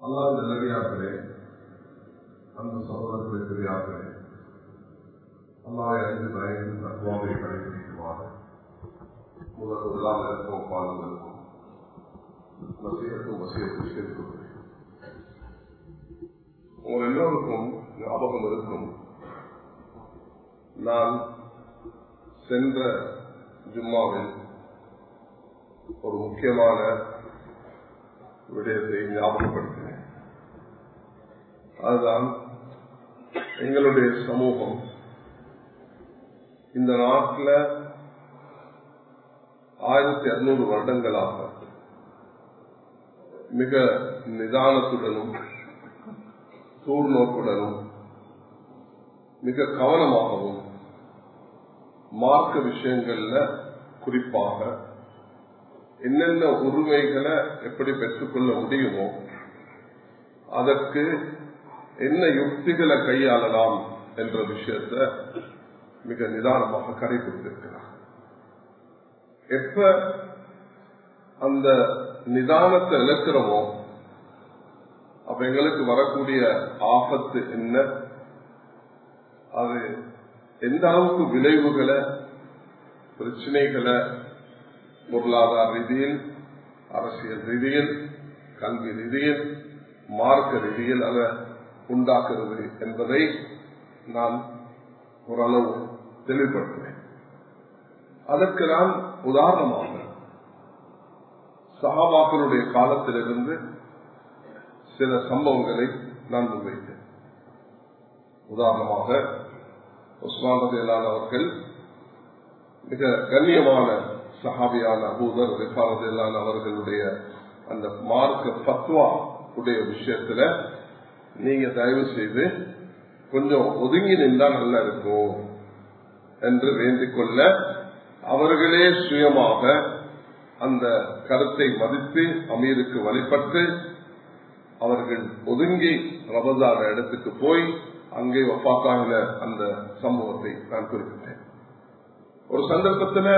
அல்லாத நல்லடியார்களே அந்த சகோதரர்களை பெரியார்களே அல்லாவை அறிந்து பயந்து தத்துவாவை கடைபிடிக்குமாறு முதல் முதலாம் இருக்கும் பாலுங்களுக்கும் வசியத்தும் வசியத்தை சேர்த்துள்ளேன் உங்கள் எல்லோருக்கும் ஞாபகம் இருக்கும் நான் சென்ற ஜும்மாவில் ஒரு முக்கியமான விடயத்தை ஞாபகப்படுத்த அதுதான் எங்களுடைய சமூகம். இந்த நாட்டில் ஆயிரத்தி இருநூறு வருடங்களாக மிக நிதானத்துடனும் தூர்நோக்குடனும் மிக கவனமாகவும் மார்க்க விஷயங்கள்ல குறிப்பாக என்னென்ன உரிமைகளை எப்படி பெற்றுக்கொள்ள முடியுமோ அதற்கு என்ன யுக்திகளை கையாளலாம் என்ற விஷயத்த மிக நிதானமாக கடைபிடித்திருக்கிறார் எப்ப அந்த நிதானத்தை இழக்கிறோமோ அப்ப எங்களுக்கு வரக்கூடிய ஆபத்து என்ன? அது எந்த அளவுக்கு விளைவுகளை பிரச்சனைகளை பொருளாதார ரீதியில் அரசியல் ரீதியில் கல்வி ரீதியில் மார்க்க ரீதியில் அதை உண்டாக்குறது என்பதை நான் ஓரளவு தெளிவுபடுத்தினேன் அதற்கு நான் உதாரணமாக சகாபாக்களுடைய காலத்திலிருந்து சில சம்பவங்களை நான் முன்வைத்தேன். உதாரணமாக உஸ்மான் ரதியலான் அவர்கள் மிக கண்ணியமான சஹாபியான அபூதர் ரிஃபாரதில்லான் அவர்களுடைய அந்த மார்க்க பத்வா உடைய விஷயத்துல நீங்க தயவு செய்து கொஞ்சம் ஒதுங்கி நின்றா நல்லா இருக்கும் என்று வேண்டிக் கொள்ள அவர்களே சுயமாக அந்த கருத்தை மதித்து அமீருக்கு வழிபட்டு அவர்கள் ஒதுங்கி ரபதான இடத்துக்கு போய் அங்கே வப்பாத்தாகின அந்த சம்பவத்தை நான் குறிப்பிட்டேன். ஒரு சந்தர்ப்பத்தில்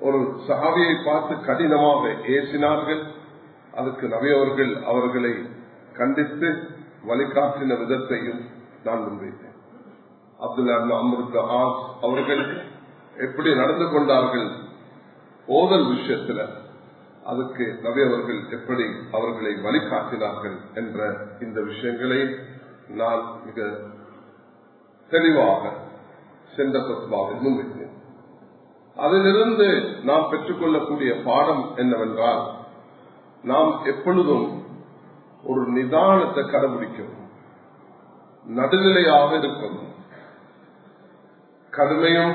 ஒரு சகாவியை பார்த்து கடினமாக ஏசினார்கள். அதுக்கு நவியவர்கள் அவர்களை கண்டித்து வழிகாட்டின விதத்தையும் நான் முன்வைத்தேன். அப்துல்லா அமிர்த ஆஸ் அவர்கள் எப்படி நடந்து கொண்டார்கள் ஓதல் விஷயத்துல அதுக்கு நபி அவர்கள் எப்படி அவர்களை வழிகாட்டினார்கள் என்ற இந்த விஷயங்களை நான் மிக தெளிவாக சென்ற தத்துவாவில் முன்வைத்தேன். அதிலிருந்து நாம் பெற்றுக்கொள்ளக்கூடிய பாடம் என்னவென்றால் நாம் எப்பொழுதும் ஒரு நிதானத்தை கடைபிடிக்கணும். நடுநிலையாக இருக்கணும். கடுமையும்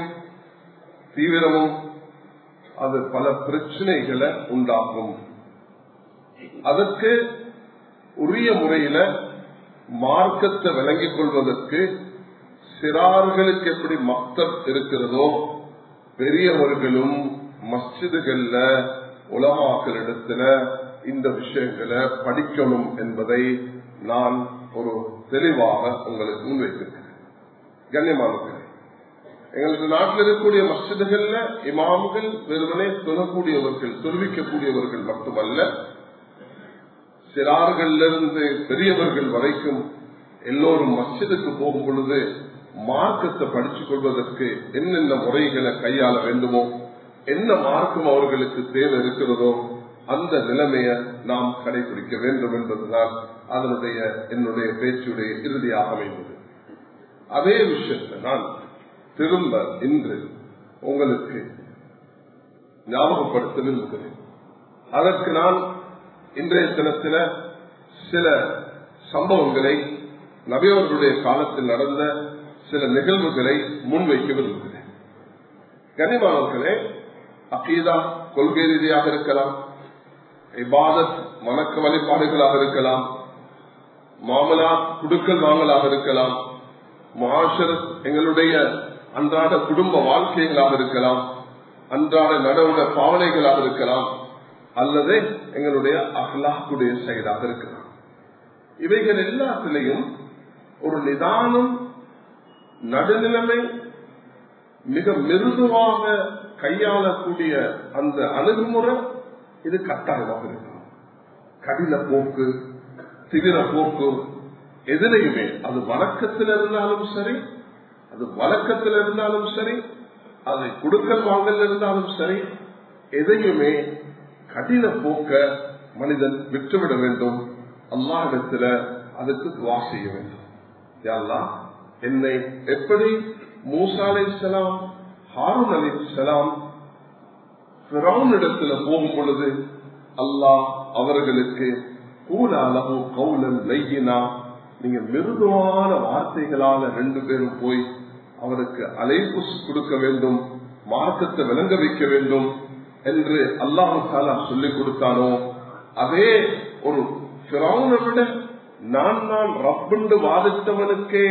தீவிரமும் அது பல பிரச்சனைகளை உண்டாகும் அதற்கு உரிய முறையில மார்க்கத்தை விளங்கிக் கொள்வதற்கு சிறார்களுக்கு எப்படி மக்தர் இருக்கிறதோ பெரியவர்களும் மஸ்ஜிதுகள்ல உலமாக்களிடத்துல இந்த விஷயங்களை படிக்கணும் என்பதை நான் ஒரு தெளிவாக உங்களுக்கு முன்வைத்திருக்கிறேன். கண்ணியமானவர்களே எங்களுக்கு நாட்டில் இருக்கக்கூடிய மஸ்ஜிதுகள்ல இமாம்கள் வெறுமனே சொல்லக்கூடியவர்கள் தெரிவிக்கக்கூடியவர்கள் மட்டுமல்ல சிறார்களிலிருந்து பெரியவர்கள் வரைக்கும் எல்லோரும் மஸ்ஜிதுக்கு போகும் பொழுது மார்க்கத்தை படித்துக் கொள்வதற்கு என்னென்ன முறைகளை கையாள வேண்டுமோ என்ன மார்க்கம் அவர்களுக்கு தேவை இருக்கிறதோ அந்த நிலைமையை நாம் கடைபிடிக்க வேண்டும் என்பதுதான் அதனுடைய என்னுடைய பேச்சுடைய இறுதியாக அமைந்தது. அதே விஷயத்தை நான் திரும்ப இன்று உங்களுக்கு ஞாபகப்படுத்த விரும்புகிறேன். அதற்கு நான் இன்றைய தினத்தில சில சம்பவங்களை நபியவர்களுடைய காலத்தில் நடந்த சில நிகழ்வுகளை முன்வைக்க விரும்புகிறேன். கனிமானவர்களே அகீதா கொள்கை ரீதியாக இருக்கலாம் இபாதத் வணக்க வழிபாடுகளாக இருக்கலாம் மாமலா குடுக்கல் வாங்கலாக இருக்கலாம் மாஷர் எங்களுடைய அன்றாட குடும்ப வாழ்க்கைகளாக இருக்கலாம் அன்றாட நடவுட பாவனைகளாக இருக்கலாம் அல்லது எங்களுடைய அஹ்லாக்குடைய செயலாக இருக்கலாம். இவைகள் எல்லாத்திலையும் ஒரு நிதானம் நடுநிலைமை மிக மிருதுவாக கையாளக்கூடிய அந்த அணுகுமுறை இது கட்டாயமாக இருக்கணும் கடின போக்கு திவிர போக்கு எதுலையுமே அது வழக்கத்தில் இருந்தாலும் சரி அது வழக்கத்தில் இருந்தாலும் சரி அதை கொடுக்கல் வாங்கல் இருந்தாலும் சரி எதையுமே கடின போக்க மனிதன் விற்றுவிட வேண்டும். அல்லாஹிடத்துல அதுக்கு துவா செய்ய வேண்டும். யாழ்லா என்னை எப்படி மூசா அலை சலாம் ஹாரூன் அலை சலாம் பிரவுனிடத்துல போகும் பொழுது அல்லாஹ் அவர்களுக்கு கூலாலகு கவுலன் நெய்யினா நீங்க மிருதுவான வார்த்தைகளால ரெண்டு பேரும் போய் அவருக்கு அழைப்பு கொடுக்க வேண்டும் மார்க்கத்தை விளங்க வைக்க வேண்டும் என்று அல்லாஹால சொல்லிக் கொடுத்தானோ அதே ஒரு விட நான் நான் ரப்பண்டு வாதித்தவனுக்கே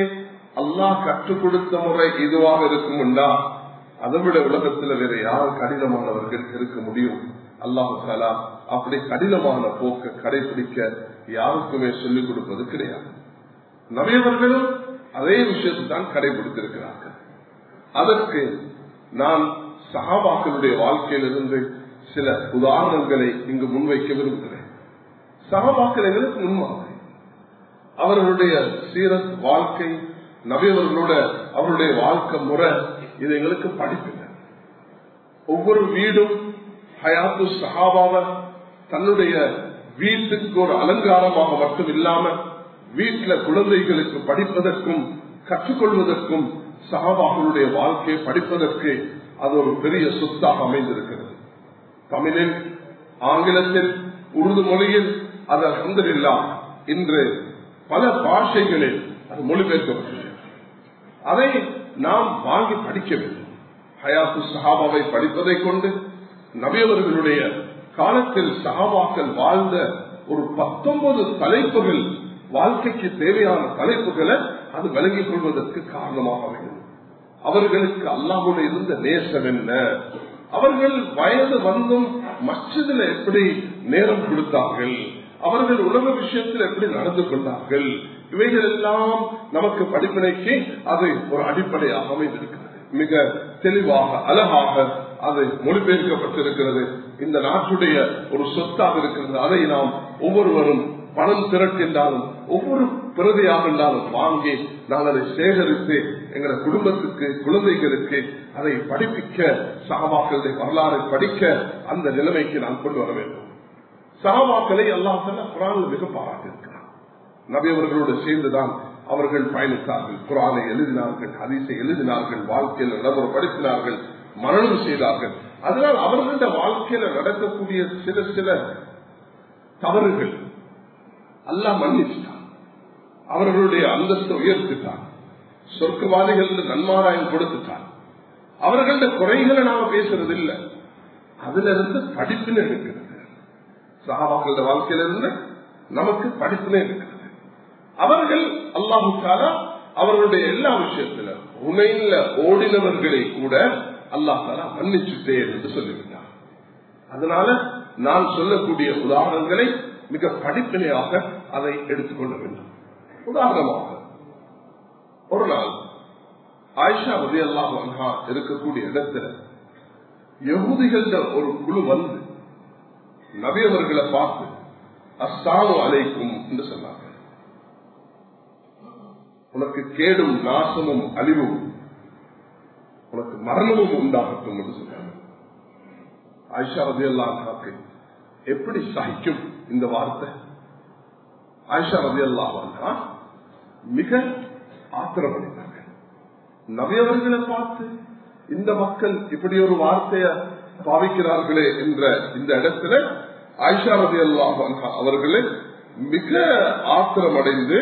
அல்லாஹ் கற்றுக் கொடுத்த முறை இதுவாக இருக்கும்டா. அதை விட உலகத்துல வேற யார் கடினமானவர்கள் இருக்க முடியும்? அல்லாஹாலா அப்படி கடினமான போக்க கடைபிடிக்க யாருக்குமே சொல்லிக் கொடுப்பது கிடையாது. நவியவர்களும் அதே விஷயத்தான் கடைபிடித்திருக்கிறார்கள். அதற்கு நான் சகாபாக்களுடைய வாழ்க்கையிலிருந்து சில உதாரணங்களை இங்கு முன்வைக்க விரும்புகிறேன். சகாபாக்கள் எங்களுக்கு முன்மாதிரி அவர்களுடைய சீரத் வாழ்க்கை நபியவர்களோட அவருடைய வாழ்க்கை முறை இது எங்களுக்கு படிப்புங்க ஒவ்வொரு வீடும் ஹயாத்து சஹாபாவ தன்னுடைய வீட்டுக்கு ஒரு அலங்காரமாக மட்டும் இல்லாம வீட்டுல குழந்தைகளுக்கு படிப்பதற்கும் கற்றுக்கொள்வதற்கும் சகாபாக்களுடைய வாழ்க்கையை படிப்பதற்கு அது ஒரு பெரிய சொத்தாக அமைந்திருக்கிறது. தமிழில் ஆங்கிலத்தில் உருது மொழியில் அது அந்தரில்லா இன்று பல பாஷைகளில் அது மொழிபெயர்க்கப்பட்டது அதை நாம் வாங்கி படிக்க வேண்டும். ஹயாத்து சஹாபாவை படிப்பதை கொண்டு நபியவர்களுடைய காலத்தில் சஹாபாக்கள் வாழ்ந்த ஒரு பத்தொன்பது தலைப்புகள் வாழ்க்கைக்கு தேவையான தலைப்புகளை அது விளங்கிக் கொள்வதற்கு காரணமாக வேண்டும். அவர்களுக்கு அல்லாஹோட இருந்த நேசம் என்ன? அவர்கள் வயது வந்தும் மச்சதுல எப்படி நேரம் கொடுத்தார்கள்? அவர்கள் உலக விஷயத்தில் எப்படி நடந்து கொண்டார்கள்? இவைகள் எல்லாம் நமக்கு படிப்பினைக்கு அது ஒரு அடிப்படையாக அமைந்திருக்கிறது. மிக தெளிவாக அழகாக அது மொழிபெயர்க்கப்பட்டிருக்கிறது. இந்த நாட்டுடைய ஒரு சொத்தாக இருக்கிறது. அதை நாம் ஒவ்வொருவரும் பணம் திரட்டின்றாலும் ஒவ்வொரு பிரதியாக இருந்தாலும் வாங்கி நாங்கள் அதை சேகரித்து எங்களை குடும்பத்துக்கு குழந்தைகளுக்கு அதை படிப்பிக்க சகவாக்களுடைய வரலாறு படிக்க அந்த நிலைமைக்கு நாம் கொண்டு வர வேண்டும். சகவாக்களை எல்லாம் குரான் மிக நபி அவர்களோடு சேர்ந்துதான் அவர்கள் பயணித்தார்கள். குரானை எழுதினார்கள் அதிசை எழுதினார்கள் வாழ்க்கையில் நடைமுறைப்படுத்தினார்கள் மரணம் செய்தார்கள். அதனால் அவர்களுடைய வாழ்க்கையில நடக்கக்கூடிய சில சில தவறுகள் அல்லா மன்னிச்சுட்டான். அவர்களுடைய அந்தஸ்தை உயர்த்திட்டான். சொர்க்கவாதிகள் நன்மாராயம் கொடுத்துட்டான். அவர்களுடைய குறைகளை நாம பேசுறது இல்லை அதுல இருந்து படிப்பினை இருக்கிறது வாழ்க்கையில இருந்து நமக்கு படிப்பினை இருக்கு அவர்கள் அல்லாஹுக்காலா அவர்களுடைய எல்லா விஷயத்துல உண்மையில ஓடினவர்களை கூட அல்லாஹாலா மன்னிச்சுட்டேன் என்று சொல்லிவிட்டார் அதனால நான் சொல்லக்கூடிய உதாரணங்களை மிக படிப்பினையாக அதை எடுத்துக்கொள்ள வேண்டும். உதாரணமாக ஒரு நாள் ஆயிஷா உதய அல்லாஹ் இருக்கக்கூடிய இடத்துல யகுதிகள ஒரு குழு வந்து நபியவர்களை பார்த்து அஸ்தானு அழைக்கும் என்று சொன்னாங்க. உனக்கு கேடும் நாசமும் அழிவும் உனக்கு மரணமும் உண்டாகட்டும் என்று சொன்னாங்க ஆயிஷா ரதி அல்லாஹாக்கு எப்படி சகிக்கும் இந்த வார்த்தை? ஆயிஷா ரதி அல்லாஹா மிக ஆத்திரமடைந்தாங்க நவியவர்களை பார்த்து இந்த மக்கள் இப்படி ஒரு வார்த்தைய பாவிக்கிறார்களே என்ற இந்த இடத்துல ஆயிஷா ரதி அல்லாஹ் அவர்களே மிக ஆத்திரமடைந்து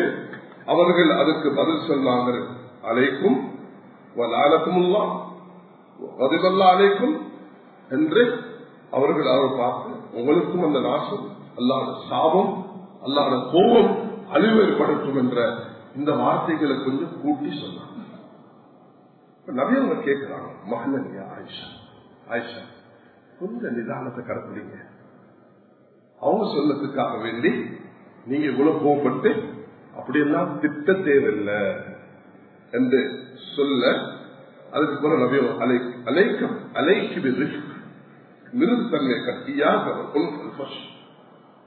அவர்கள் அதுக்கு பதில் சொல்வாங்க அழைக்கும் வலாலக்குமுல்லா அழைக்கும் என்று அவர்கள் அவர் பார்த்து உங்களுக்கும் அந்த நாசம் அல்லாத சாபம் அல்லாத கோபம் அழிவு ஏற்படுத்தும் என்ற இந்த வார்த்தைகளை கொஞ்சம் கூட்டி சொன்னாங்க. நபியவங்க கேட்கிறாங்க மகளனியா ஆயிஷா ஆயிஷா கொஞ்சம் நிதானத்தை கடத்துறீங்க. அவங்க சொல்லத்துக்காக வேண்டி நீங்க இவ்வளவு கோபப்பட்டு அப்படியெல்லாம் திட்ட தேவையில்லை என்று சொல்ல அதுக்கு பிறகு நபியோ அலை அலைக்கம் அலைக்கு மிருதுத்தன்மை கட்டியாக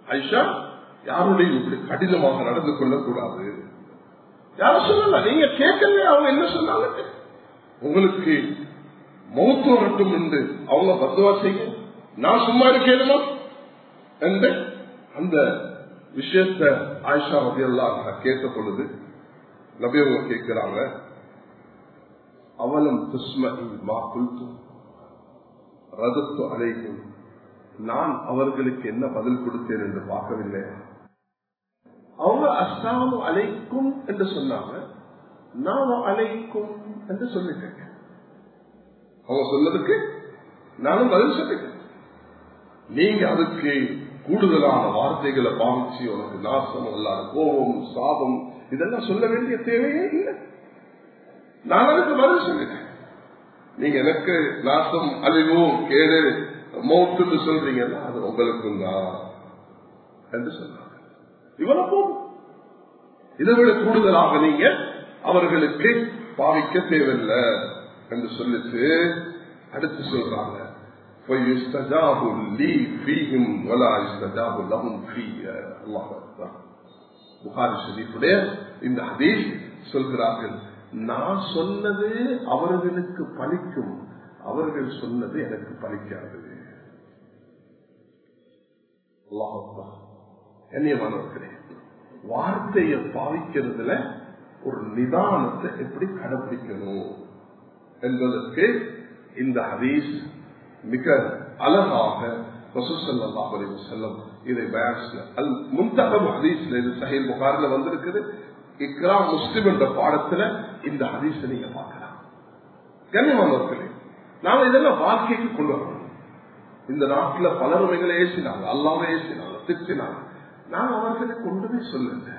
ஐஷா யாருடைய இப்படி கடினமாக நடந்து கொள்ளக்கூடாது? யாரும் சொல்லல? நீங்க கேட்கல அவங்க என்ன சொன்னாங்க? உங்களுக்கு மௌத்து வரட்டும் என்று அவங்க பத்துவா செய்ய நான் சும்மா இருக்கேனுமா? என்று அந்த விஷயத்தை ஆயிஷா ரபியெல்லாம் கேட்ட பொழுது நபியவங்க கேட்கிறாங்க அவலம் துஸ்மி ரதத்து அலைக்கும். நான் அவர்களுக்கு என்ன பதில் கொடுத்தேன் என்று பார்க்கவில்லை. அவங்க அஸ்ஸாமு அழைக்கும் என்று சொன்னாங்க. நாம அழைக்கும் என்று சொல்லிட்டேன். அவங்க சொன்னதுக்கு நானும் பதில் சொல்லிட்டேன். நீங்க அதுக்கு கூடுதலான வார்த்தைகளை பாவிச்சு உனக்கு நாசம் அல்லாத கோபம் சாபம் இதெல்லாம் சொல்ல வேண்டிய தேவையே இல்லை. நான் அதுக்கு பதில் சொல்லிட்டேன். நீங்க எனக்கு நாசம் அழிவு கேடு மௌத்துன்னு சொல்றீங்கன்னா அது உங்களுக்கும் தான் என்று சொன்னாங்க இவ்வளவு போதும். இதை விட கூடுதலாக நீங்க அவர்களுக்கு பாவிக்க தேவையில்லை என்று சொல்லிட்டு அடுத்து சொல்றாங்க. فَيُسْتَجَابُ لِي فِيهِمْ وَلَا يُسْتَجَابُ لَهُمْ فِيَّ الله أكبر புகாரி ஷரீஃபுடைய இந்த ஹதீஸ் சொல்கிறார்கள் நான் சொன்னது அவர்களுக்கு பலிக்கும் அவர்கள் சொன்னது எனக்கு பலிக்காது கண்ணியமானவர்களே வார்த்தையை பாவிக்கிறதுல ஒரு நிதானத்தை எப்படி கடைபிடிக்கணும் என்பதற்கு இந்த ஹதீஸ் மிக அழகாக செல்லம் இதை முன்தகம் ஹதீஸ்ல இது சஹீல் புகாரில் வந்திருக்குது. இக்ரா முஸ்லிம் என்ற பாடத்துல இந்த ஹதீஸை நீங்க பார்க்கலாம். கண்ணியமானவர்களே நாம இதெல்லாம் வாழ்க்கைக்கு கொண்டு வரணும். இந்த நாட்டில் பல எங்களை ஏசினாங்க அல்லாம ஏசினாங்க திட்டினாங்க. நான் அவர்களை கொண்டுமே சொல்லுங்க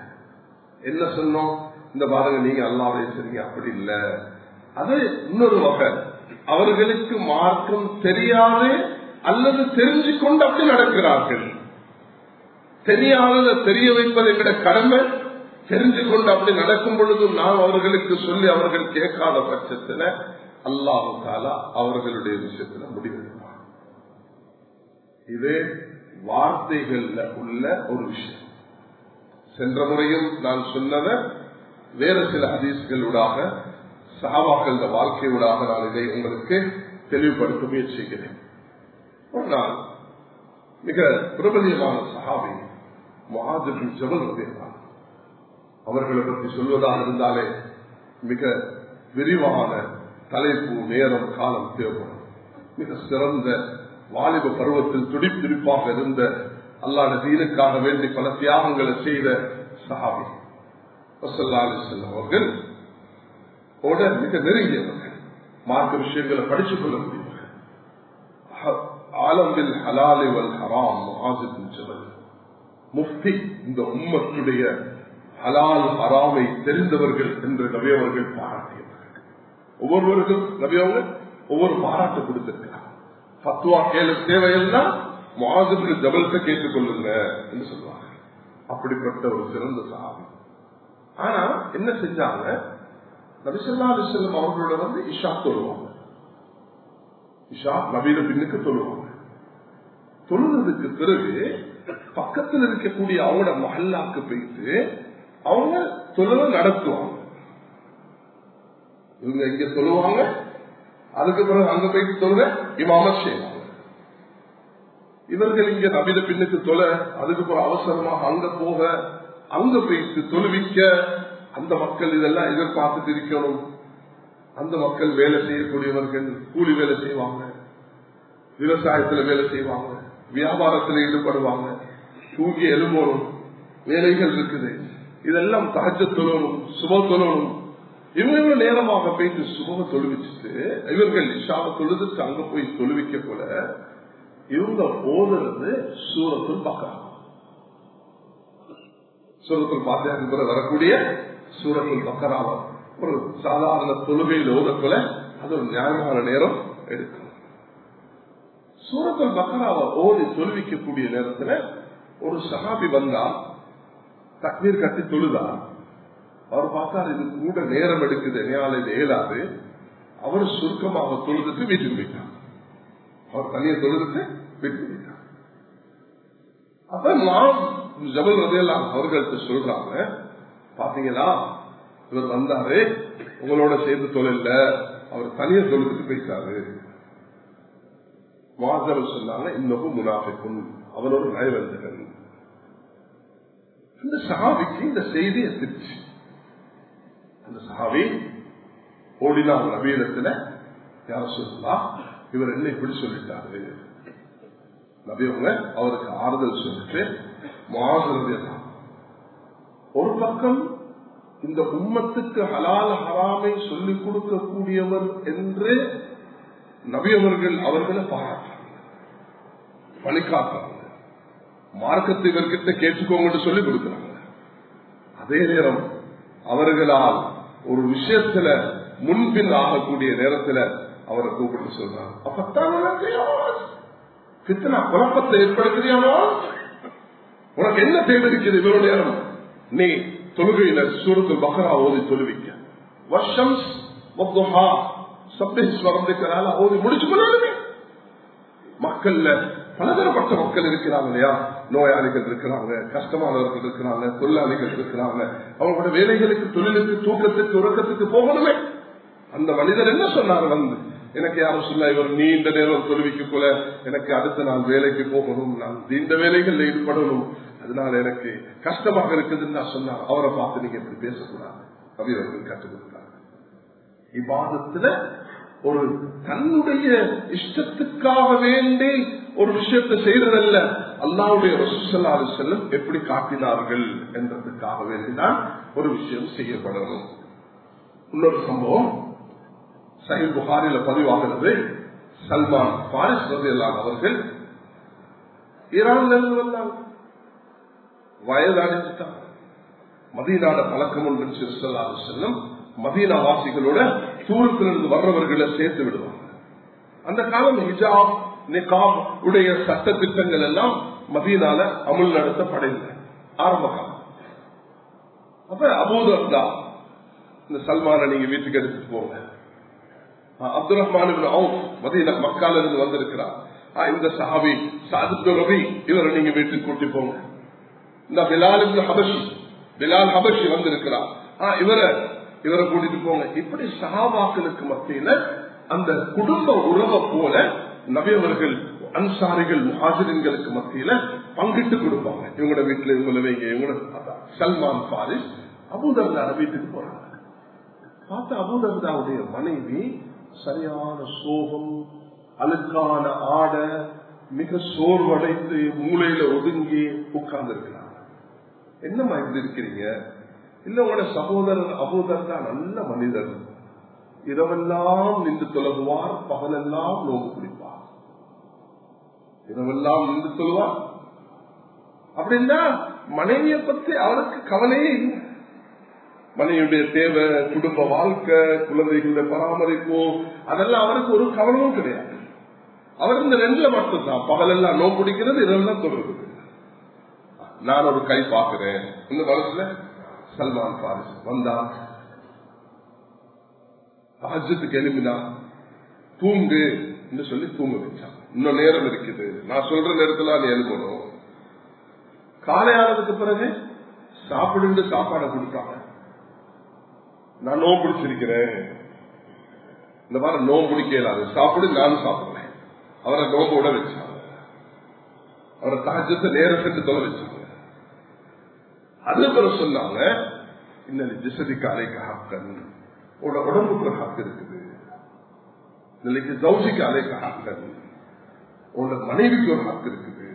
என்ன சொன்னோம்? இந்த பாருங்க நீங்க அல்லாம ஏசுறீங்க அப்படி இல்லை. அது இன்னொரு வகை அவர்களுக்கு மார்க்கம் தெரியாது அல்லது தெரிஞ்சு கொண்டு அப்படி நடக்கிறார்கள். தெரியாததை தெரிய வைப்பதை விட கடமை தெரிஞ்சு கொண்டு அப்படி நடக்கும் பொழுதும் நாம் அவர்களுக்கு சொல்லி அவர்கள் கேட்காத பட்சத்துல அல்லாஹு தாலா அவர்களுடைய விஷயத்துல முடிவெடுப்பார் இது வார்த்தைகள்ல உள்ள ஒரு விஷயம். சென்ற முறையும் நான் சொன்னத வேறு சில ஹதீஸ்களூடாக சகாபாக்கள் வாழ்க்கையூடாக நான் இதை உங்களுக்கு தெளிவுபடுத்த முயற்சிக்கிறேன். ஆனால் மிக பிரபலியமான சகாபி மகாஜபின் ஜபல் வந்திருந்தார் அவர்களை பற்றி சொல்வதாக இருந்தாலே மிக விரிவான தலைப்பு நேரம் காலம் தேவைப்படும். மிக சிறந்த வாலிப பருவத்தில் துடிப்பிடிப்பாக இருந்த அல்லாத தீனுக்காக வேண்டி பல தியாகங்களை செய்த சஹாபி அவர்கள் மிக நெருங்கியவர்கள். மார்க்க விஷயங்களை படித்துக் கொள்ள முடியவர்கள் ஆலம்பில் ஹலாலிவல் ஹராம் ஜபல். முஃப்தி இந்த உம்மத்துடைய ஹலால் ஹராமை தெரிந்தவர்கள் என்று நவியவர்கள் பாராட்டியவர்கள். ஒவ்வொருவருக்கும் நபியவங்க ஒவ்வொரு பாராட்டு கொடுத்திருக்கிறார். பத்துவா கேள தேவையெல்லாம் மாதிரி ஜபல்கிட்ட கேட்டுக் கொள்ளுங்க என்று சொல்லுவாங்க அப்படிப்பட்ட ஒரு சிறந்த சாமி ஆனா என்ன செஞ்சாங்க? நபிசல்லா அலிசல்லம் அவர்களோட வந்து இஷா தொழுவாங்க. இஷா நபீன பின்னுக்கு தொழுவாங்க. தொழுனதுக்கு பிறகு பக்கத்தில் இருக்கக்கூடிய அவங்களோட மஹல்லாக்கு போயிட்டு அவங்க தொழுவ நடத்துவாங்க. இவங்க இங்க தொழுவாங்க அதுக்கு பிறகு அங்க போயிட்டு தொழுக இமாம செய்வாங்க. இவர்கள் இங்க நவீன பின்னுக்கு தொலை அதுக்கு பிறகு அவசரமாக அங்க போக அங்க போயிட்டு தொழுவிக்க அந்த மக்கள் இதெல்லாம் எதிர்பார்த்துட்டு இருக்கணும். அந்த மக்கள் வேலை செய்யக்கூடியவர்கள் கூலி வேலை செய்வாங்க. விவசாயத்துல வேலை செய்வாங்க. வியாபாரத்தில் ஈடுபடுவாங்க. தூங்கி எழும்பணும். வேலைகள் இருக்குது. இதெல்லாம் தகஜ தொழணும் சுப தொழணும் இவங்க நேரமாக போயிட்டு சுபக தொழுவிச்சுட்டு இவர்கள் இஷாவை தொழுதுட்டு அங்க போய் தொழுவிக்க போல இவங்க ஓதுறது சூரத்தில் பார்க்கலாம் சூரத்தில் பார்த்தா வரக்கூடிய சூரத்தில் பக்கராவா ஒரு சாதாரண தொழுகையில் ஓதக்குள்ள அது ஒரு நியாயமான நேரம் எடுக்கும். சூரத்தில் பக்கராவை ஓடி தொழுவிக்கக்கூடிய நேரத்துல ஒரு சகாபி வந்தா தக்மீர் கட்டி தொழுதா? அவர் பார்த்தாரு இது கூட நேரம் எடுக்குது என்னால இது இயலாது. அவர் சுருக்கமாக தொழுதுட்டு வீட்டுக்கு போயிட்டார். அவர் தனியை தொழுதுட்டு வீட்டுக்கு போயிட்டார். அப்ப நாம் ஜபல் ரதையெல்லாம் அவர்கள்ட்ட சொல்றாங்க பாத்தீங்களா? இவர் வந்தாரு. உங்களோட சேர்ந்து தொழில்ல. அவர் தனியா தொழிலுக்கு போயிட்டாரு. மாதவர் சொன்னாங்க இன்னமும் முனாஃபிக்கும். அவர் ஒரு நயவந்தகன் இந்த சஹாபிக்கு இந்த செய்தி எத்திருச்சு அந்த சஹாபி ஓடினார் நபீனத்துல. யார சொல்லா இவர் என்ன இப்படி சொல்லிட்டாரு. நபியவங்க அவருக்கு ஆறுதல் சொல்லிட்டு மாதிரி ஒரு பக்கம் இந்த உம்மத்துக்கு ஹலால் ஹராமை சொல்லிக் கொடுக்கக்கூடியவர் என்று நபியவர்கள் அவர்களை பாராட்டாங்க வழிகாட்டுறாங்க. மார்க்கத்தை இவர்கிட்ட கேட்டுக்கோங்கன்னு சொல்லிக் கொடுக்கிறாங்க. அதே நேரம் அவர்களால் ஒரு விஷயத்துல முன்பின் ஆகக்கூடிய நேரத்துல அவரை கூப்பிட்டு சொல்றாங்க. அப்பத்தான் குழப்பத்தை ஏற்படுத்துறியானோ உனக்கு என்ன தேவை இருக்குது இவ்வளவு நேரம். நீ தொழுகையில சூரத்து பக்ரா ஓதி தொழுவிக்க வருஷம் சப்தேஸ்வரந்துக்கிறால ஓதி முடிச்சு கொள்ளாலுமே மக்கள்ல பலதரப்பட்ட மக்கள் இருக்கிறாங்க இல்லையா? நோயாளிகள் இருக்கிறாங்க கஷ்டமானவர்கள் இருக்கிறாங்க தொழிலாளிகள் இருக்கிறாங்க. அவங்களோட வேலைகளுக்கு தொழிலுக்கு தூக்கத்துக்கு உறக்கத்துக்கு போகணுமே. அந்த மனிதர் என்ன சொன்னார் வந்து? எனக்கு யாரும் சொல்ல இவர் நீண்ட நேரம் தொழுவிக்கு போல எனக்கு அடுத்த நாள் வேலைக்கு போகணும் நான் நீண்ட வேலைகள்ல ஈடுபடணும். அதனால எனக்கு கஷ்டமாக இருக்குதுன்னு நான் சொன்னார் அவரை பார்த்து நீங்க எப்படி பேசக்கூடாது. கவிவர்கள் கற்றுக் கொடுத்தாங்க இவ்வாதத்துல ஒரு தன்னுடைய இஷ்டத்துக்காக வேண்டி ஒரு விஷயத்தை செய்யறதல்ல அல்லாவுடைய ரசூசல்லாறு செல்லும் எப்படி காட்டினார்கள் என்றதுக்காக வேண்டிதான் ஒரு விஷயம் செய்யப்படணும். இன்னொரு சம்பவம் சஹில் புகாரில பதிவாகிறது. சல்மான் பாரிஸ் ரதியல்லான் அவர்கள் ஈரான்ல இருந்து வந்தாங்க. வயது அடைஞ்சிட்டாங்க மதீனாட பழக்கம் ஒன்று சிறுசல்லாறு செல்லும் மதீனா வாசிகளோட தூரத்திலிருந்து வர்றவர்களை சேர்த்து விடுவாங்க. அந்த காலம் ஹிஜாப் நிகாப் உடைய சட்ட திட்டங்கள் எல்லாம் மதீனால அமுல் நடத்தப்படவில்லை. ஆரம்ப காலம் அப்ப அபூதர்தா இந்த சல்மான நீங்க வீட்டுக்கு எடுத்துட்டு போங்க. அப்துல் ரஹ்மான் மதீனா மக்கால இருந்து வந்திருக்கிறார் இந்த சஹாபி சாதித்து ரவி இவரை நீங்க வீட்டுக்கு கூட்டி போங்க. இந்த பிலால் ஹபஷி பிலால் ஹபஷி வந்திருக்கிறார். இவரை இவரை கூட்டிட்டு போங்க. இப்படி சகாபாக்களுக்கு மத்தியில அந்த குடும்ப உறவை போல நபியவர்கள் அன்சாரிகள் முஹாஜின்களுக்கு மத்தியில பங்கிட்டு கொடுப்பாங்க. இவங்களோட வீட்டுல இவங்களை வைங்க இவங்களோட சல்மான் பாரிஸ் அபுதர்தா வீட்டுக்கு போறாங்க. பார்த்த அபுதர்தாவுடைய மனைவி சரியான சோகம் அழுக்கான ஆட மிக சோர்வடைந்து மூளையில ஒதுங்கி உட்கார்ந்து இருக்கிறார் என்னம்மா இப்படி இருக்கிறீங்க? இல்ல உங்களோட சகோதரர் அபூதர் தான் நல்ல மனிதர். இரவெல்லாம் நின்று தொழுகுவார் பகலெல்லாம் நோக்கு குடிப்பார் இரவெல்லாம் நின்று தொழுவார். அப்படின்னா மனைவியை பத்தி அவருக்கு கவலையே இல்லை. மனைவியுடைய தேவை குடும்ப வாழ்க்கை குழந்தைகளுடைய பராமரிப்பு அதெல்லாம் அவருக்கு ஒரு கவனமும் கிடையாது. அவர் இந்த ரெண்டுல மட்டும்தான். பகலெல்லாம் நோக்குடிக்கிறது பிடிக்கிறது இதெல்லாம் தொடர்பு நான் ஒரு கை பார்க்கிறேன். இந்த மனசுல சல்மான் பாரிஸ் வந்தா. ராஜ்யத்துக்கு எழுப்பினா தூங்கு என்று சொல்லி தூங்க வச்சான். இன்னும் நேரம் இருக்குது. நான் சொல்ற நேரத்துல அது எழுப்பணும் காலை ஆனதுக்கு பிறகு சாப்பிடுண்டு சாப்பாடை கொடுத்தாங்க நான் நோம்பு பிடிச்சிருக்கிறேன் இந்த மாதிரி நோம்பு பிடிக்கலாது சாப்பிடு நானும் சாப்பிடுறேன். அவரை நோம்பு விட வச்சாங்க அவரை தாஜத்தை நேரம் சென்று தொலை வச்சாங்க அதுல சொல்லாங்க இன்னொரு திசதிக்கு அலைக்கு ஹக்கன். உங்களோட உடம்புக்கு ஒரு ஹக்கு இருக்குது. இன்னைக்கு ஜவுசிக்கு அலைக்கு ஹக்கன். உன்னோட மனைவிக்கு ஒரு ஹக்கு இருக்குது.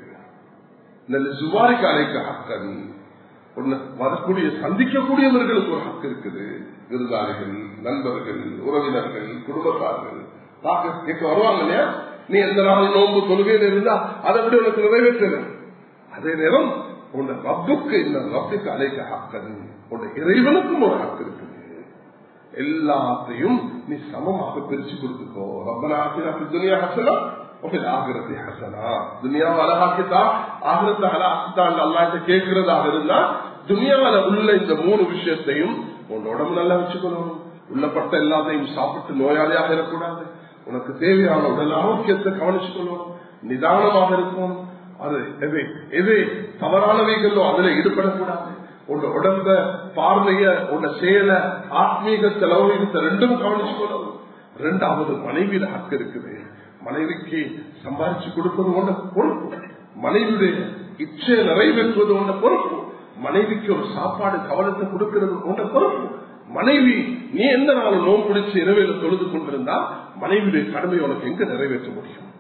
இன்னைக்கு சுவாரிக்கு அலைக்கு ஹக்கன். உன்னை வரக்கூடிய சந்திக்கக்கூடியவர்களுக்கு ஒரு ஹக்கு இருக்குது. விருதாளிகள் நண்பர்கள் உறவினர்கள் குடும்பத்தார்கள். பார்க்க கேட்க வருவாங்க இல்லையா? நீ எந்த நாள் நோன்பு தொழுகையில் இருந்தா அதை விட உனக்கு நிறைவேற்றணும் அதே நேரம் உன் ரப்புக்கு இந்த ரப்புக்கு அழைக்க ஹக்கன் உன் இறைவனுக்கும் ஒரு ஹக்கு இருக்குது எல்லாத்தையும் நீ சமமாக பிரிச்சு கொடுத்துக்கோ. ரப்பன துணியா துனியா ஹசனா ஆகிரத்தை ஹசனா. துனியாவை அழகாக்கித்தா ஆகிரத்தை அழகாக்கித்தான் அல்லாட்ட கேட்கிறதாக இருந்தா துனியாவில உள்ள இந்த மூணு விஷயத்தையும் உன் உடம்பு நல்லா வச்சுக்கணும். உள்ளப்பட்ட எல்லாத்தையும் சாப்பிட்டு நோயாளியாக இருக்கக்கூடாது. உனக்கு தேவையான உடல் ஆரோக்கியத்தை கவனிச்சுக்கணும். நிதானமாக இருக்கும் அது எது எது தவறானவைகளோ அதுல ஈடுபடக்கூடாது. உன் உடம்ப பார்வைய உன் செயல ஆத்மீக செலவீகத்தை ரெண்டும் கவனிச்சுக்கணும். ரெண்டாவது மனைவியில ஹக்கு இருக்குது. மனைவிக்கு சம்பாதிச்சு கொடுப்பது ஒன்று பொறுப்பு. மனைவியுடைய இச்சையை நிறைவேற்றுவது ஒன்று பொறுப்பு. மனைவிக்கு ஒரு சாப்பாடு கவனத்தை கொடுக்கிறது ஒன்று பொறுப்பு. மனைவி நீ எந்த நாள் நோம் பிடிச்சு இரவையில தொழுது கொண்டிருந்தா மனைவியுடைய கடமை உனக்கு எங்க நிறைவேற்ற முடியும்?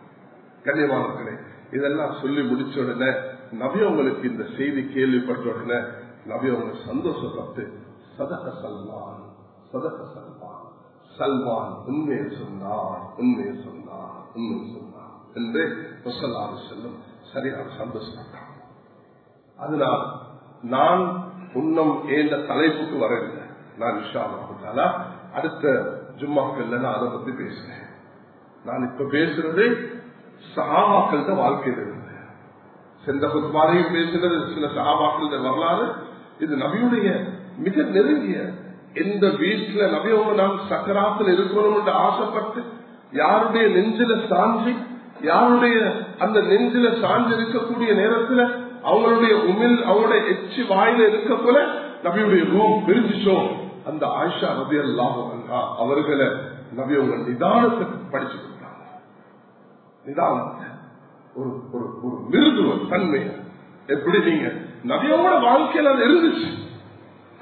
கண்ணியமானவர்களே இதெல்லாம் சொல்லி முடிச்ச உடனே நபி இந்த செய்தி கேள்விப்பட்ட உடனே நபி அவங்க சந்தோஷப்பட்டு சதக சல்மான் சதக சல்மான் சல்மான் உண்மையை சொன்னார் உண்மையை சொன்னார் உண்மை சொன்னார் என்று முசல்லாறு செல்லும் சரியாக சந்தோஷப்பட்டார். அதனால் நான் உன்னம் ஏந்த தலைப்புக்கு வரவில்லை. நான் விஷாலா அடுத்த ஜும்மாக்கள்ல நான் அதை பத்தி பேசுறேன். நான் இப்ப பேசுறது சகாபாக்கள வாழ்க்கையில் இருந்து. சென்ற குத்பாரையும் பேசுகிறது சில சகாபாக்கள் வரலாறு. இது நபியுடைய மிக நெருங்கிய எந்த வீட்டுல நபியோடு நாம் சக்கராத்தில் இருக்கணும் என்று ஆசைப்பட்டு யாருடைய நெஞ்சில சாஞ்சி யாருடைய அந்த நெஞ்சில சாஞ்சு இருக்கக்கூடிய நேரத்துல அவங்களுடைய உமிழ் அவங்களுடைய எச்சி வாயில இருக்க போல நபியுடைய ரூம் பிரிஞ்சிச்சோம் அந்த ஆயிஷா நபி அல்லாஹ் அவர்களை நபியவங்க நிதானத்தை படிச்சு கொடுத்தாங்க நிதானத்தை ஒரு ஒரு ஒரு மிருதுவ தன்மை. எப்படி நீங்க? நபியோட வாழ்க்கையில் அது இருந்துச்சு.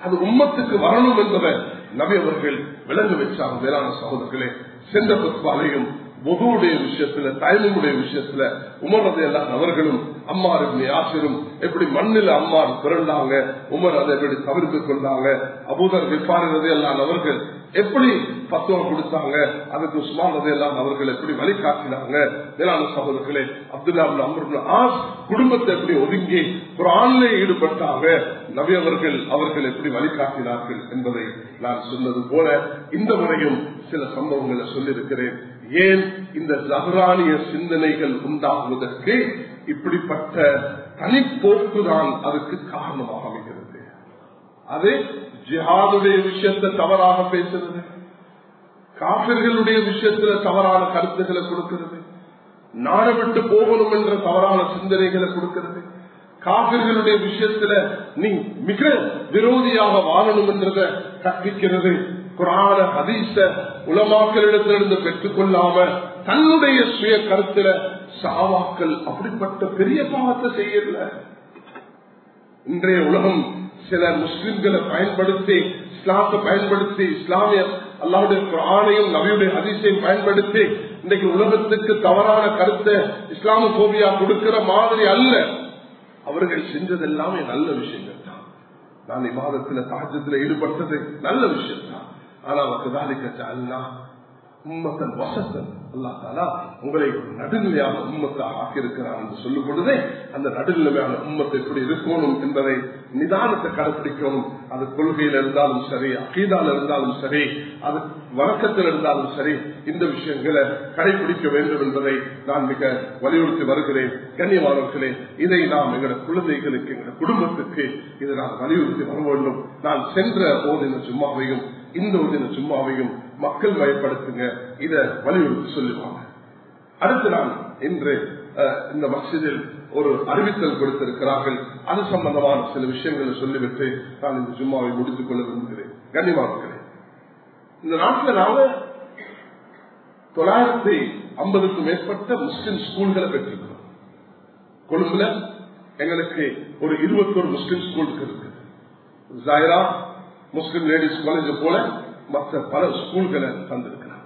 அது உம்மத்துக்கு வரணும் என்பதை நபி அவர்கள் விளங்க வச்சாங்க வேளாண் சகோதரர்களே. சென்ற புத்பாலையும் முகவுடைய விஷயத்துல தயமுடைய விஷயத்துல உமர் எல்லாம் அவர்களும் அம்மார் யாசிரும் எப்படி மண்ணில் அம்மார் பிறந்தாங்க உமர் அதை எப்படி தவிர்த்து கொண்டாங்க அபூதர் விற்பாரது எல்லாம் அவர்கள் எப்படி பத்துவம் கொடுத்தாங்க? அதுக்கு உஸ்மான் எல்லாம் அவர்கள் எப்படி வழிகாட்டினாங்க? வேளாண் சகோதரர்களே அப்துல்லா அமர் ஆஸ் குடும்பத்தை எப்படி ஒதுங்கி குரான்ல ஈடுபட்டாங்க? நபி அவர்கள் அவர்கள் எப்படி வழிகாட்டினார்கள் என்பதை நான் சொன்னது போல இந்த முறையும் சில சம்பவங்களை சொல்லியிருக்கிறேன். ஏன் இந்த ஜஹரானிய சிந்தனைகள் உண்டாகுவதற்கு இப்படிப்பட்ட தனிப்போக்குதான் அதுக்கு காரணமாக அமைகிறது? அது ஜிஹாதுடைய விஷயத்தை தவறாக பேசுறது காபிர்களுடைய விஷயத்துல தவறான கருத்துக்களை கொடுக்கிறது நாட விட்டு போகணும் என்ற தவறான சிந்தனைகளை கொடுக்கிறது. காபிர்களுடைய விஷயத்துல நீ மிக விரோதியாக வாழணும் என்றத கற்பிக்கிறது. குரான ஹதீச உலமாக்களிடத்திலிருந்து பெற்றுக் கொள்ளாம தன்னுடைய சுய கருத்துல சாவாக்கள் அப்படிப்பட்ட பெரிய பாவத்தை செய்யல. இன்றைய உலகம் சில முஸ்லிம்களை பயன்படுத்தி இஸ்லாத்தை பயன்படுத்தி இஸ்லாமிய அல்லாவுடைய குரானையும் நபியுடைய அதிசயம் பயன்படுத்தி இன்றைக்கு உலகத்துக்கு தவறான கருத்தை இஸ்லாம கோபியா கொடுக்கிற மாதிரி அல்ல. அவர்கள் செஞ்சது எல்லாமே நல்ல விஷயங்கள் தான். நான் இமாதத்துல தாஜத்துல ஈடுபட்டது நல்ல விஷயம் தான். ஆனா அவருக்கு அல்லா உம்மத்தன் வசத்தன் அல்லா தாலா உங்களை நடுநிலையாக உம்மத்தாக ஆக்கியிருக்கிறான் என்று சொல்லும் பொழுதே அந்த நடுநிலைமையான உம்மத்தை எப்படி இருக்கணும் என்பதை நிதானத்தை கடைபிடிக்கணும் அது கொள்கையில் இருந்தாலும் சரி அகீதால இருந்தாலும் சரி அது வழக்கத்தில் இருந்தாலும் சரி இந்த விஷயங்களை கடைபிடிக்க வேண்டும் என்பதை நான் மிக வலியுறுத்தி வருகிறேன். கண்ணியமானவர்களே இதை நாம் எங்களோட குழந்தைகளுக்கு எங்களோட குடும்பத்துக்கு இதை நான் வலியுறுத்தி வர வேண்டும். நான் சென்ற ஓதின சும்மாவையும் இந்த ஓதின சும்மாவையும் மக்கள் பயப்படுத்துங்க இதை வலியுறுத்தி சொல்லுவாங்க. அடுத்து நான் இன்று இந்த மசிதில் ஒரு அறிவித்தல் கொடுத்திருக்கிறார்கள். அது சம்பந்தமான சில விஷயங்களை சொல்லிவிட்டு நான் இந்த ஜும்மாவை முடித்துக் கொள்ள விரும்புகிறேன். கண்ணியமானே இந்த நாட்டில் நாம தொள்ளாயிரத்தி ஐம்பதுக்கும் மேற்பட்ட முஸ்லிம் ஸ்கூல்களை பெற்றிருக்கிறோம். கொழும்புல எங்களுக்கு ஒரு இருபத்தொரு முஸ்லிம் ஸ்கூல் இருக்கு. ஜாயிரா முஸ்லிம் லேடிஸ் காலேஜ் போல மற்ற பல ஸ்கூல்களை தந்திருக்கிறார்.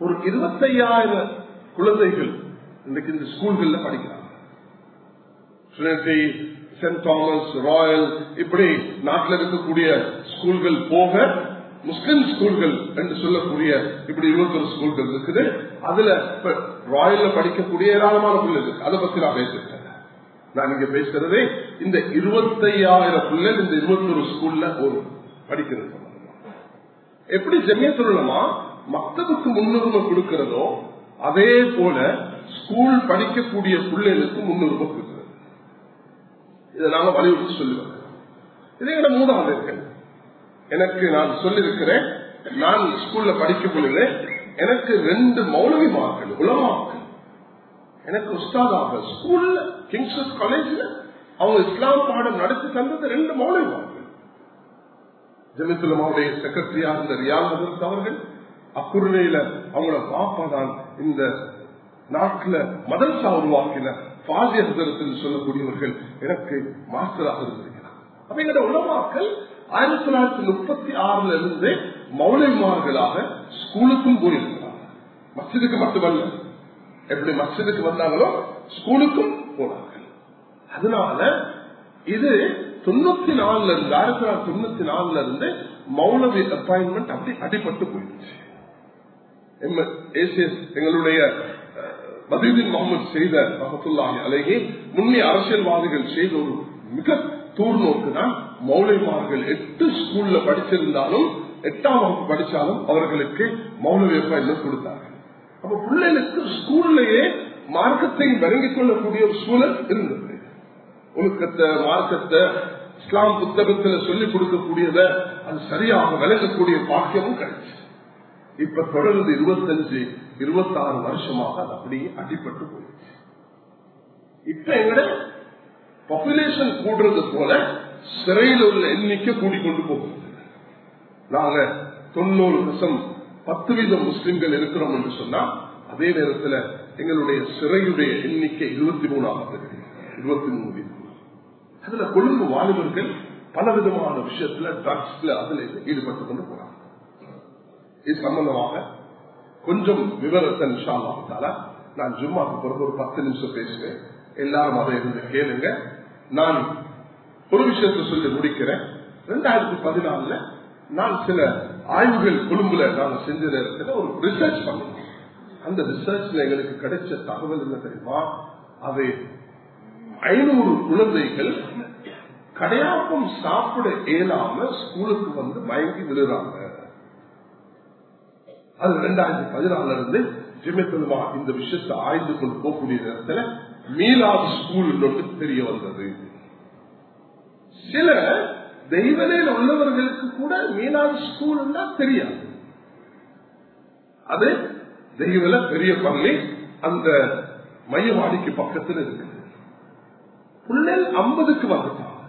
ஒரு இருபத்தையாயிரம் குழந்தைகள் இன்றைக்கு இந்த ஸ்கூல்கள்ல டிரினிட்டி சென்ட் தாமஸ் ராயல் இப்படி நாட்டில் இருக்கக்கூடிய ஸ்கூல்கள் போக முஸ்லிம் ஸ்கூல்கள் என்று சொல்லக்கூடிய இப்படி இருபத்தொரு ஸ்கூல்கள் இருக்குது. அதுல ராயல்ல படிக்கக்கூடிய ஏராளமான பிள்ளைகள் அதை பத்தி நான் பேசிருக்கேன் நான் இங்க பேசுறதே இந்த இருபத்தையாயிரம் பிள்ளைகள் இந்த இருபத்தொரு ஸ்கூல்ல ஒரு படிக்கிறது எப்படி ஜெமியத்துள்ளமா மக்களுக்கு முன்னுரிமை கொடுக்கிறதோ அதே போல ஸ்கூல் படிக்கக்கூடிய பிள்ளைகளுக்கு முன்னுரிமை இதை நாங்க வலியுறுத்தி சொல்லுவேன். இதே மூணாவது இருக்கு. எனக்கு நான் சொல்லியிருக்கிறேன் நான் ஸ்கூல்ல படிக்க பொழுது எனக்கு ரெண்டு மௌலவிமார்கள் உலமாக்கள். எனக்கு உஸ்தாதாக ஸ்கூல்ல கிங்ஸ்வஸ் காலேஜ்ல அவங்க இஸ்லாம் பாடம் நடத்தி தந்தது ரெண்டு மௌலிவார்கள் ஜமித்துலமாவுடைய செக்ரட்டரியா இருந்த ரியால் ஹசரத் அவர்கள் அக்குருணையில அவங்கள பாப்பா தான் இந்த நாட்டுல மதரசா உருவாக்கின பாசிய சொல்லக்கூடியவர்கள். எனக்கு மாஸ்டராக இருந்திருக்கிறார் அப்ப உலமாக்கள் ஆயிரத்தி தொள்ளாயிரத்தி முப்பத்தி ஆறுல இருந்து மௌலிமார்களாக ஸ்கூலுக்கும் போயிருக்கிறார். மசிதுக்கு மட்டுமல்ல. எப்படி மசிதுக்கு வந்தாங்களோ ஸ்கூலுக்கும் போனார்கள். அதனால இது தொண்ணூத்தி நாலுல இருந்து ஆயிரத்தி தொள்ளாயிரத்தி தொண்ணூத்தி நாலுல இருந்து மௌலவி அப்பாயின்மெண்ட் அப்படி அடிபட்டு போயிடுச்சு. எங்களுடைய மதீதின் முகமது செய்த ரஹத்துல்லாஹி அழகி முன்னே அரசியல்வாதிகள் செய்த ஒரு மிக தூர்நோக்கு தான் மௌலிமார்கள் எட்டு ஸ்கூல்ல படிச்சிருந்தாலும் எட்டாம் வகுப்பு படிச்சாலும் அவர்களுக்கு மௌலவியப்பா என்ன கொடுத்தாங்க? அப்ப பிள்ளைகளுக்கு ஸ்கூல்லயே மார்க்கத்தை விளங்கிக் கொள்ளக்கூடிய ஒரு சூழல் இருந்தது. ஒழுக்கத்தை மார்க்கத்தை இஸ்லாம் புத்தகத்துல சொல்லிக் கொடுக்கக்கூடியத அது சரியாக விளங்கக்கூடிய பாக்கியமும் கிடைச்சு இப்ப தொடர்ந்து இருபத்தஞ்சு இருபத்தி ஆறு வருஷமாக அது அப்படியே அடிபட்டு போயிடுச்சு. இப்ப எங்கட பாப்புலேஷன் கூடுறது போல சிறையில் உள்ள எண்ணிக்கை கூடிக்கொண்டு போகிறது நாங்க தொண்ணூறு வருஷம் பத்து வீதம் முஸ்லிம்கள் இருக்கிறோம் என்று சொன்னா அதே நேரத்தில் எங்களுடைய சிறையுடைய எண்ணிக்கை இருபத்தி மூணாவது இருபத்தி மூணு வீதம். அதுல கொழும்பு வாலிபர்கள் பல விதமான விஷயத்துல ட்ரக்ஸ்ல அதுல ஈடுபட்டு கொண்டு போறாங்க. இது சம்பந்தமாக கொஞ்சம் விவரத்தை நிஷாலாத்தால நான் ஜும்மாக்கு பிறகு ஒரு பத்து நிமிஷம் பேசுவேன். எல்லாரும் அதை இருந்து கேளுங்க. நான் ஒரு விஷயத்தை சொல்லி முடிக்கிறேன். ரெண்டாயிரத்தி பதினாலுல நான் சில ஆய்வுகள் கொழும்புல நான் செஞ்ச நேரத்தில் ஒரு ரிசர்ச் பண்ணுவேன் அந்த ரிசர்ச்ல எங்களுக்கு கிடைச்ச தகவல் என்ன தெரியுமா? அது ஐநூறு குழந்தைகள் கடையாப்பம் சாப்பிட இயலாம ஸ்கூலுக்கு வந்து மயங்கி விழுறாங்க. அது ரெண்டாயிரத்தி பதினாலுல இருந்து ஜிமித்தல்மா இந்த விஷயத்தை ஆய்ந்து கொண்டு போகக்கூடிய நேரத்துல மீலாது ஸ்கூல் தெரிய வந்தது. சில தெய்வனையில் உள்ளவர்களுக்கு கூட மீனாது ஸ்கூல் தெரியாது. அது தெய்வல பெரிய பள்ளி அந்த மையவாடிக்கு பக்கத்தில் இருக்குது பிள்ளைகள் ஐம்பதுக்கு வந்துட்டாங்க.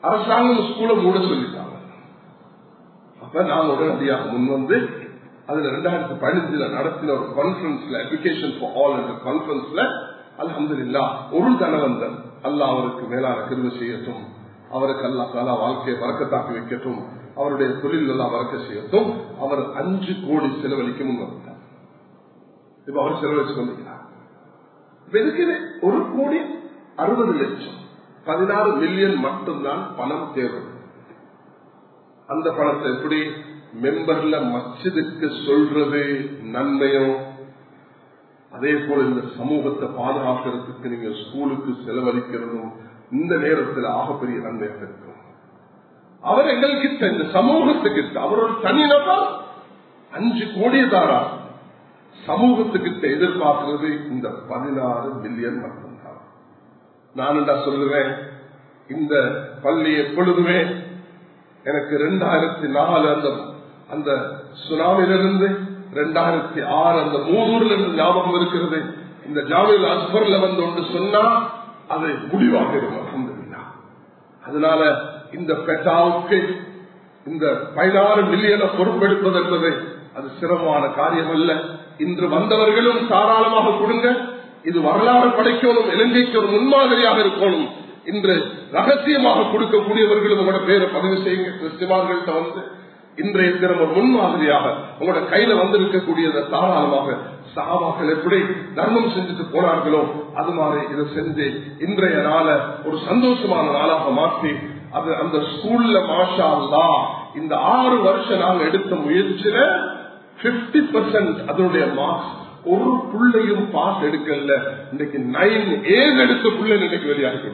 அரசாங்கம் ஸ்கூலை மூட சொல்லிட்டாங்க. அப்ப நான் உடனடியாக முன் வந்து அதுல ரெண்டாயிரத்தி பதினஞ்சுல நடத்தின ஒரு கான்பரன்ஸ்ல எஜுகேஷன் ஃபார் ஆல் என்ற கான்பரன்ஸ்ல அலமது இல்லா ஒரு தனவந்தன் அல்லா அவருக்கு மேலான கிருமி செய்யட்டும். அவருக்கு அல்லா காலா வாழ்க்கையை வரக்கத்தாக்கி வைக்கட்டும். அவருடைய தொழில் எல்லாம் வரக்க செய்யட்டும். அவர் அஞ்சு கோடி செலவழிக்க முன் வந்தார் இப்ப அவர் செலவழிச்சு கொண்டிருக்கிறார். ஒரு கோடி அறுபது லட்சம் பதினாறு மில்லியன் மட்டும்தான் பணம் தேவை. அந்த பணத்தை எப்படி மெம்பர்ல மச்சதுக்கு சொல்றது நன்மையும் அதே போல இந்த சமூகத்தை பாதுகாக்கிறதுக்கு நீங்க ஸ்கூலுக்கு செலவழிக்கிறதும் இந்த நேரத்தில் ஆகப்பெரிய நன்மையாக இருக்கும். அவர் எங்கள்கிட்ட இந்த சமூகத்துக்கிட்ட அவர் ஒரு தனிநபர் அஞ்சு கோடியதாரா சமூகத்துக்கிட்ட எதிர்பார்க்கிறது இந்த பதினாறு மில்லியன் மட்டும்தான். நான் என்ன சொல்லுவேன் இந்த பள்ளி எப்பொழுதுமே எனக்கு ரெண்டாயிரத்தி நாலு அந்த அந்த சுனாமிலிருந்து ரெண்டாயிரத்தி ஆறு அந்த மூதூர்ல இருந்து ஞாபகம் இருக்கிறது. இந்த ஜாமியில் அக்பர்ல வந்து ஒன்று சொன்னா அது முடிவாக இருக்கும் அதனால இந்த பெட்டாவுக்கு இந்த பதினாறு மில்லியனை பொறுப்பெடுப்பது என்பது அது சிரமமான காரியம் அல்ல இன்று வந்தவர்களும் தாராளமாக கொடுங்க. இது வரலாறு படைக்கணும் இலங்கைக்கு ஒரு முன்மாதிரியாக இருக்கணும். இன்று ரகசியமாக கொடுக்கக்கூடியவர்களும் உங்களோட பேரை பதிவு செய்யுங்க. கிறிஸ்துவார்கள்ட்ட வந்து இன்றைய தினம் ஒரு முன்மாதிரியாக உங்களோட கையில வந்திருக்கக்கூடியதை தாராளமாக சகாபாக்கள் எப்படி தர்மம் செஞ்சுட்டு போனார்களோ அது மாதிரி இதை செஞ்சு இன்றைய நாளை ஒரு சந்தோஷமான நாளாக மாற்றி அது அந்த ஸ்கூல்ல மாஷா இந்த ஆறு வருஷம் நாங்க எடுத்த முயற்சியில பிப்டி பர்சன்ட் அதனுடைய மார்க்ஸ் ஒரு புள்ளையும் பாஸ் எடுக்கல. இன்னைக்கு நைன் ஏழு எடுத்த புள்ளை இன்னைக்கு வெளியாகி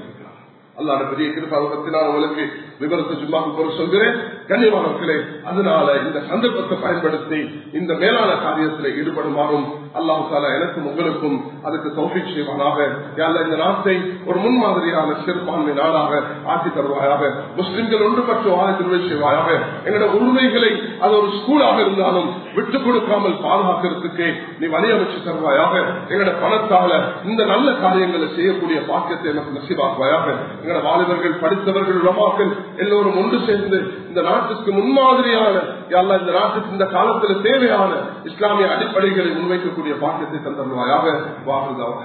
அல்லாட பெரிய கிருப்பாவை நான் உங்களுக்கு விவரத்தை சும்மா சொல்கிறேன். கண்ணியமானவர்களே அதனால இந்த சந்தர்ப்பத்தை பயன்படுத்தி இந்த மேலான காரியத்தில் ஈடுபடுமாறும் அல்லாஹு தாலா எனக்கும் உங்களுக்கும் அதுக்கு தௌஃபிக் செய்வானாக. யாழ்லா இந்த நாட்டை ஒரு முன்மாதிரியான சிறுபான்மை நாடாக ஆக்கி தருவாயாக. முஸ்லிம்கள் ஒன்றுபட்டு வாழ திருவை செய்வாயாக. எங்களோட உரிமைகளை அது ஒரு ஸ்கூலாக இருந்தாலும் விட்டுக் கொடுக்காமல் பாதுகாக்கிறதுக்கு நீ வழியமைச்சு தருவாயாக. எங்களோட பணத்தால இந்த நல்ல காரியங்களை செய்யக்கூடிய பாக்கியத்தை எனக்கு நசிவாக்குவாயாக எங்களோட வாலிபர்கள் படித்தவர்கள் உலமாக்கள் எல்லோரும் ஒன்று சேர்ந்து இந்த நாட்டுக்கு முன்மாதிரியான யாழ்லா இந்த நாட்டுக்கு இந்த காலத்தில் தேவையான இஸ்லாமிய அடிப்படைகளை முன்வைக்கக்கூடிய பாக்கியத்தை தந்தருவாயாக வாகுதான்